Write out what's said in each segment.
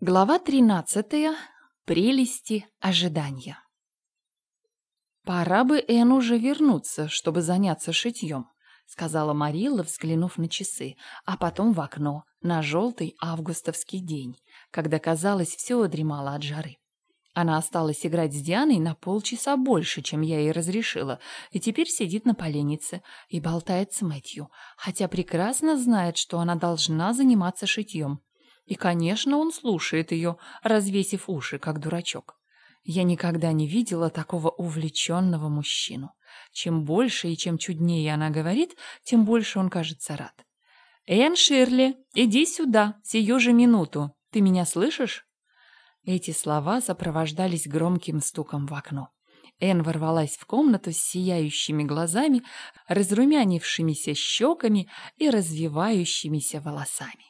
Глава 13. Прелести ожидания. «Пора бы Эн уже вернуться, чтобы заняться шитьем», — сказала Марилла, взглянув на часы, а потом в окно, на желтый августовский день, когда, казалось, все дремало от жары. Она осталась играть с Дианой на полчаса больше, чем я ей разрешила, и теперь сидит на поленнице и болтает с Мэтью, хотя прекрасно знает, что она должна заниматься шитьем. И, конечно, он слушает ее, развесив уши, как дурачок. Я никогда не видела такого увлеченного мужчину. Чем больше и чем чуднее она говорит, тем больше он кажется рад. «Энн Ширли, иди сюда, сию же минуту. Ты меня слышишь?» Эти слова сопровождались громким стуком в окно. Энн ворвалась в комнату с сияющими глазами, разрумянившимися щеками и развивающимися волосами.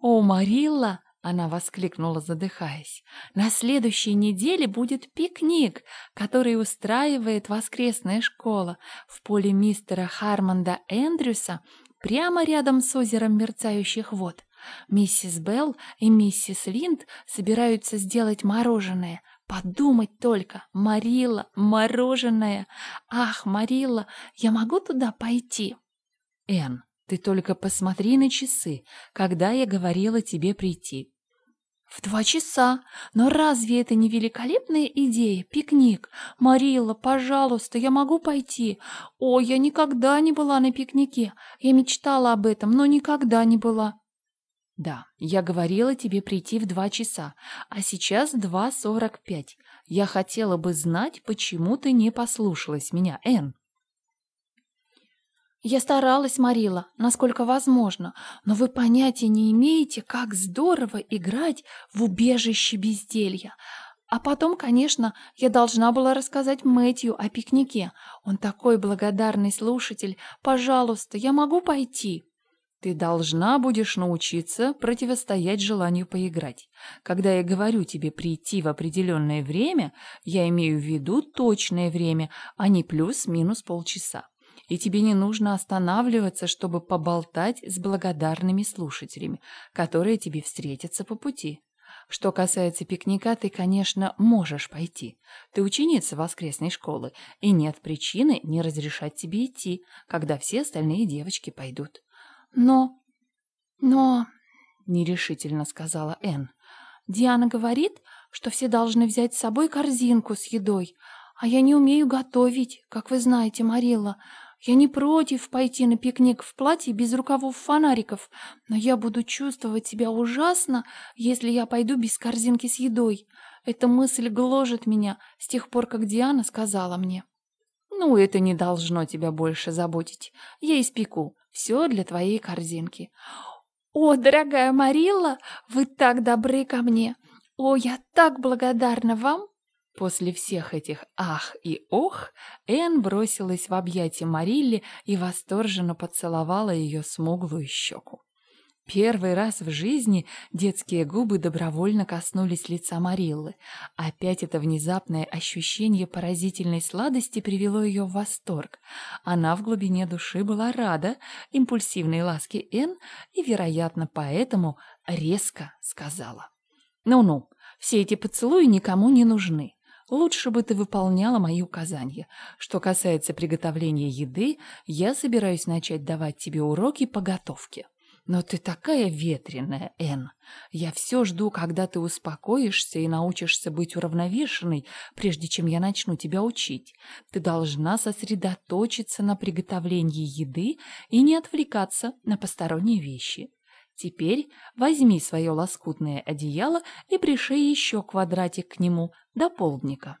«О, Марилла!» — она воскликнула, задыхаясь. «На следующей неделе будет пикник, который устраивает воскресная школа в поле мистера Хармонда Эндрюса прямо рядом с озером мерцающих вод. Миссис Белл и миссис Линд собираются сделать мороженое. Подумать только, Марилла, мороженое! Ах, Марилла, я могу туда пойти?» «Энн, ты только посмотри на часы, когда я говорила тебе прийти. В два часа. Но разве это не великолепная идея? Пикник. Марилла, пожалуйста, я могу пойти? О, я никогда не была на пикнике. Я мечтала об этом, но никогда не была. Да, я говорила тебе прийти в два часа, а сейчас два сорок пять. Я хотела бы знать, почему ты не послушалась меня, Энн. Я старалась, Марила, насколько возможно, но вы понятия не имеете, как здорово играть в убежище безделья. А потом, конечно, я должна была рассказать Мэтью о пикнике. Он такой благодарный слушатель. Пожалуйста, я могу пойти. Ты должна будешь научиться противостоять желанию поиграть. Когда я говорю тебе прийти в определенное время, я имею в виду точное время, а не плюс-минус полчаса и тебе не нужно останавливаться, чтобы поболтать с благодарными слушателями, которые тебе встретятся по пути. Что касается пикника, ты, конечно, можешь пойти. Ты ученица воскресной школы, и нет причины не разрешать тебе идти, когда все остальные девочки пойдут. Но... но... нерешительно сказала Энн. Диана говорит, что все должны взять с собой корзинку с едой, а я не умею готовить, как вы знаете, Марилла. Я не против пойти на пикник в платье без рукавов фонариков, но я буду чувствовать себя ужасно, если я пойду без корзинки с едой. Эта мысль гложет меня с тех пор, как Диана сказала мне. Ну, это не должно тебя больше заботить. Я испеку все для твоей корзинки. О, дорогая Марилла, вы так добры ко мне. О, я так благодарна вам. После всех этих «ах» и «ох» Энн бросилась в объятия Марилли и восторженно поцеловала ее смуглую щеку. Первый раз в жизни детские губы добровольно коснулись лица Мариллы. Опять это внезапное ощущение поразительной сладости привело ее в восторг. Она в глубине души была рада импульсивной ласке Энн и, вероятно, поэтому резко сказала. «Ну-ну, все эти поцелуи никому не нужны. Лучше бы ты выполняла мои указания. Что касается приготовления еды, я собираюсь начать давать тебе уроки по готовке. Но ты такая ветреная, Энн. Я все жду, когда ты успокоишься и научишься быть уравновешенной, прежде чем я начну тебя учить. Ты должна сосредоточиться на приготовлении еды и не отвлекаться на посторонние вещи. Теперь возьми свое лоскутное одеяло и пришей еще квадратик к нему до полдника.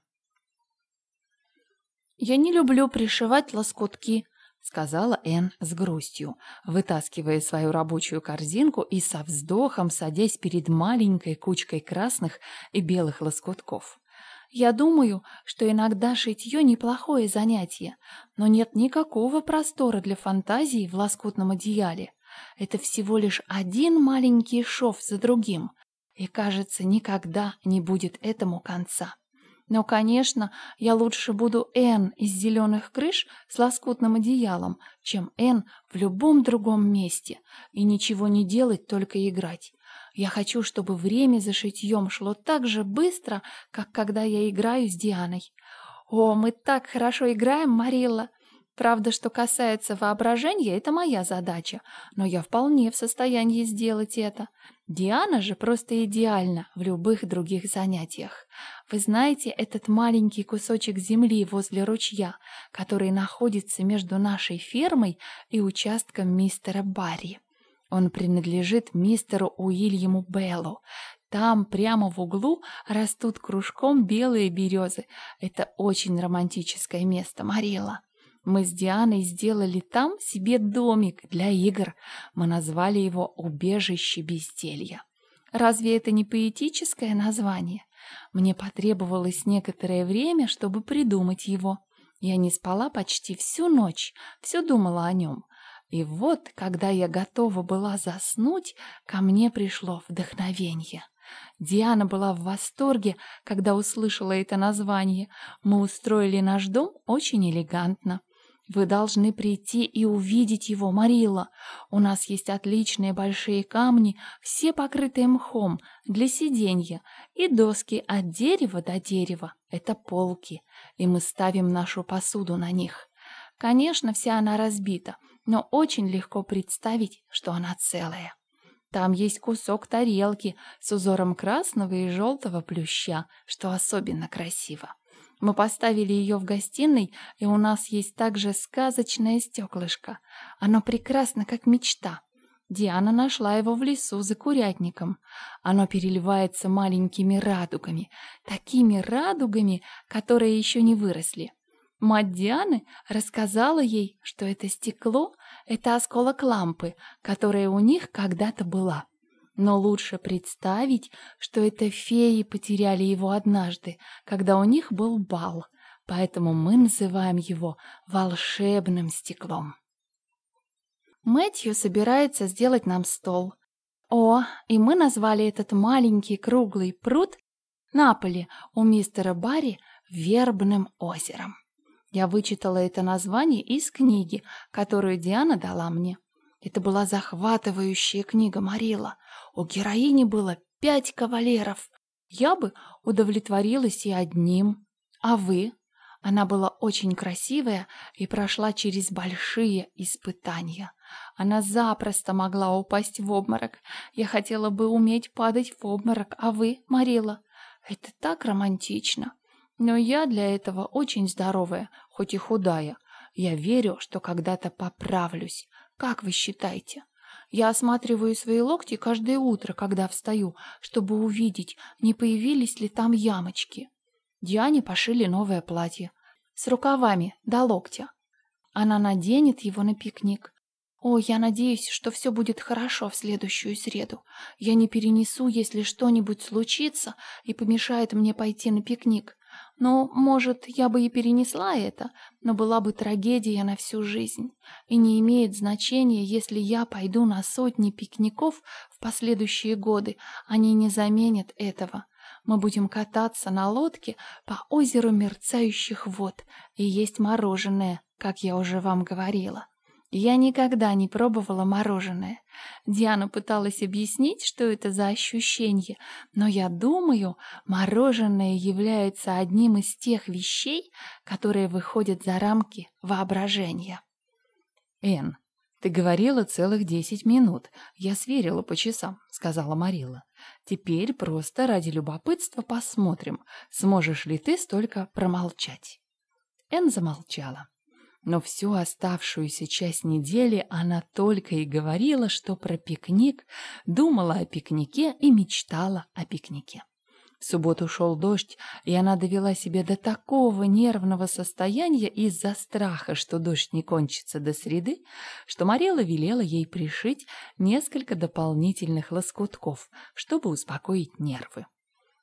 «Я не люблю пришивать лоскутки», — сказала Энн с грустью, вытаскивая свою рабочую корзинку и со вздохом садясь перед маленькой кучкой красных и белых лоскутков. «Я думаю, что иногда шитье неплохое занятие, но нет никакого простора для фантазии в лоскутном одеяле. Это всего лишь один маленький шов за другим, и, кажется, никогда не будет этому конца. Но, конечно, я лучше буду Н из зеленых крыш с лоскутным одеялом, чем Н в любом другом месте, и ничего не делать, только играть. Я хочу, чтобы время за шитьем шло так же быстро, как когда я играю с Дианой. О, мы так хорошо играем, Марилла! Правда, что касается воображения, это моя задача, но я вполне в состоянии сделать это. Диана же просто идеальна в любых других занятиях. Вы знаете этот маленький кусочек земли возле ручья, который находится между нашей фермой и участком мистера Барри? Он принадлежит мистеру Уильяму Беллу. Там, прямо в углу, растут кружком белые березы. Это очень романтическое место, Марила. Мы с Дианой сделали там себе домик для игр. Мы назвали его «Убежище безделья». Разве это не поэтическое название? Мне потребовалось некоторое время, чтобы придумать его. Я не спала почти всю ночь, все думала о нем. И вот, когда я готова была заснуть, ко мне пришло вдохновение. Диана была в восторге, когда услышала это название. Мы устроили наш дом очень элегантно. Вы должны прийти и увидеть его, Марила. У нас есть отличные большие камни, все покрытые мхом, для сиденья, и доски от дерева до дерева. Это полки, и мы ставим нашу посуду на них. Конечно, вся она разбита, но очень легко представить, что она целая. Там есть кусок тарелки с узором красного и желтого плюща, что особенно красиво. Мы поставили ее в гостиной, и у нас есть также сказочное стеклышко. Оно прекрасно, как мечта. Диана нашла его в лесу за курятником. Оно переливается маленькими радугами, такими радугами, которые еще не выросли. Мать Дианы рассказала ей, что это стекло — это осколок лампы, которая у них когда-то была. Но лучше представить, что это феи потеряли его однажды, когда у них был бал, поэтому мы называем его волшебным стеклом. Мэтью собирается сделать нам стол. О, и мы назвали этот маленький круглый пруд Наполи у мистера Барри Вербным озером. Я вычитала это название из книги, которую Диана дала мне. Это была захватывающая книга Марила. У героини было пять кавалеров. Я бы удовлетворилась и одним. А вы? Она была очень красивая и прошла через большие испытания. Она запросто могла упасть в обморок. Я хотела бы уметь падать в обморок, а вы, Марила? Это так романтично. Но я для этого очень здоровая, хоть и худая. Я верю, что когда-то поправлюсь. Как вы считаете? Я осматриваю свои локти каждое утро, когда встаю, чтобы увидеть, не появились ли там ямочки. Диане пошили новое платье. С рукавами до локтя. Она наденет его на пикник. О, я надеюсь, что все будет хорошо в следующую среду. Я не перенесу, если что-нибудь случится и помешает мне пойти на пикник. Ну, может, я бы и перенесла это, но была бы трагедия на всю жизнь. И не имеет значения, если я пойду на сотни пикников в последующие годы, они не заменят этого. Мы будем кататься на лодке по озеру мерцающих вод и есть мороженое, как я уже вам говорила. Я никогда не пробовала мороженое. Диана пыталась объяснить, что это за ощущение, но я думаю, мороженое является одним из тех вещей, которые выходят за рамки воображения. «Энн, ты говорила целых десять минут. Я сверила по часам», — сказала Марила. «Теперь просто ради любопытства посмотрим, сможешь ли ты столько промолчать». Энн замолчала. Но всю оставшуюся часть недели она только и говорила, что про пикник, думала о пикнике и мечтала о пикнике. В субботу шел дождь, и она довела себя до такого нервного состояния из-за страха, что дождь не кончится до среды, что Марела велела ей пришить несколько дополнительных лоскутков, чтобы успокоить нервы.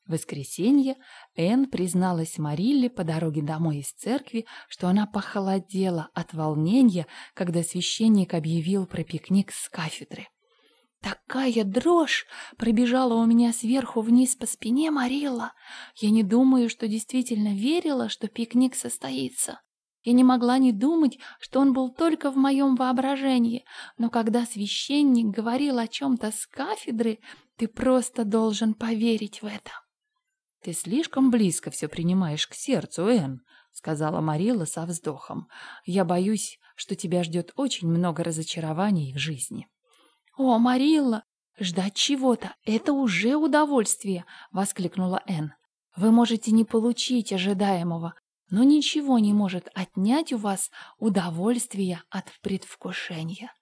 В воскресенье Энн призналась Марилле по дороге домой из церкви, что она похолодела от волнения, когда священник объявил про пикник с кафедры. Такая дрожь пробежала у меня сверху вниз по спине Марилла. Я не думаю, что действительно верила, что пикник состоится. Я не могла не думать, что он был только в моем воображении, но когда священник говорил о чем-то с кафедры, Ты просто должен поверить в это. Ты слишком близко все принимаешь к сердцу, Энн, сказала Марила со вздохом. Я боюсь, что тебя ждет очень много разочарований в жизни. О, Марилла, ждать чего-то — это уже удовольствие, воскликнула Энн. Вы можете не получить ожидаемого, но ничего не может отнять у вас удовольствие от предвкушения.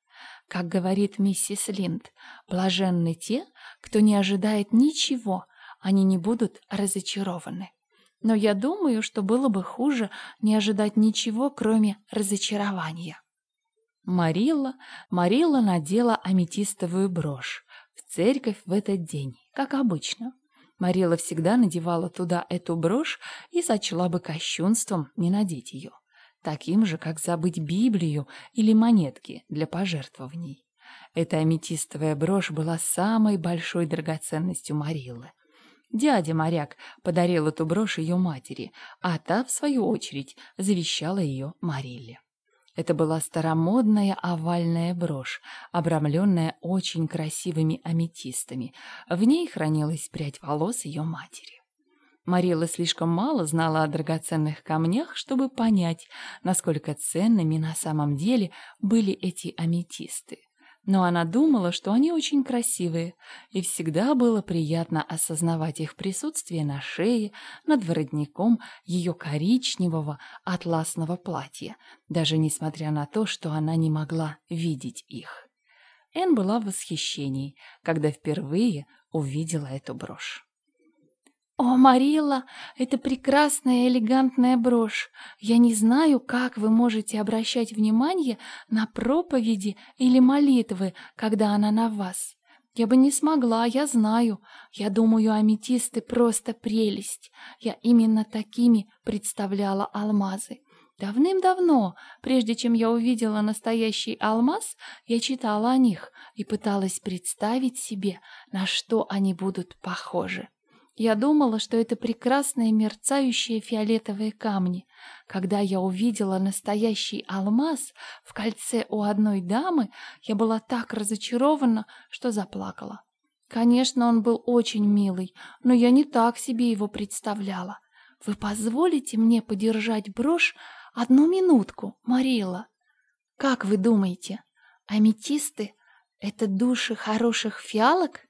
Как говорит миссис Линд, блаженны те, кто не ожидает ничего, они не будут разочарованы. Но я думаю, что было бы хуже не ожидать ничего, кроме разочарования. Марилла, Марилла надела аметистовую брошь в церковь в этот день, как обычно. Марила всегда надевала туда эту брошь и сочла бы кощунством не надеть ее таким же, как забыть Библию или монетки для пожертвований. Эта аметистовая брошь была самой большой драгоценностью Мариллы. Дядя-моряк подарил эту брошь ее матери, а та, в свою очередь, завещала ее Марилле. Это была старомодная овальная брошь, обрамленная очень красивыми аметистами. В ней хранилась прядь волос ее матери. Марила слишком мало знала о драгоценных камнях, чтобы понять, насколько ценными на самом деле были эти аметисты. Но она думала, что они очень красивые, и всегда было приятно осознавать их присутствие на шее, над воротником ее коричневого атласного платья, даже несмотря на то, что она не могла видеть их. Эн была в восхищении, когда впервые увидела эту брошь. «О, Марилла, это прекрасная элегантная брошь. Я не знаю, как вы можете обращать внимание на проповеди или молитвы, когда она на вас. Я бы не смогла, я знаю. Я думаю, аметисты просто прелесть. Я именно такими представляла алмазы. Давным-давно, прежде чем я увидела настоящий алмаз, я читала о них и пыталась представить себе, на что они будут похожи. Я думала, что это прекрасные мерцающие фиолетовые камни. Когда я увидела настоящий алмаз в кольце у одной дамы, я была так разочарована, что заплакала. Конечно, он был очень милый, но я не так себе его представляла. Вы позволите мне подержать брошь одну минутку, Марила? Как вы думаете, аметисты — это души хороших фиалок?